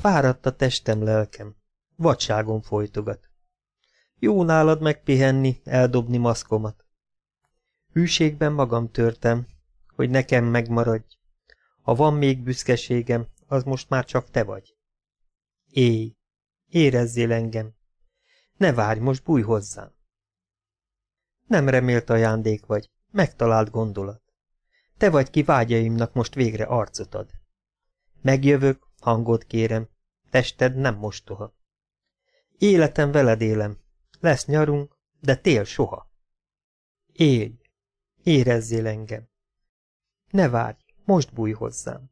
Fáradt a testem, lelkem. Vadságon folytogat. Jó nálad megpihenni, eldobni maszkomat. Hűségben magam törtem, hogy nekem megmaradj. Ha van még büszkeségem, az most már csak te vagy. Éj, érezzél engem. Ne várj, most bújj hozzám. Nem remélt ajándék vagy, megtalált gondolat. Te vagy ki vágyaimnak most végre arcot ad. Megjövök, hangot kérem, tested nem mostoha. Életem veled élem, lesz nyarunk, de tél soha. Élj, érezzél engem. Ne várj, most bújj hozzám.